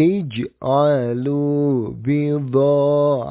اجعلوا بضاعتهم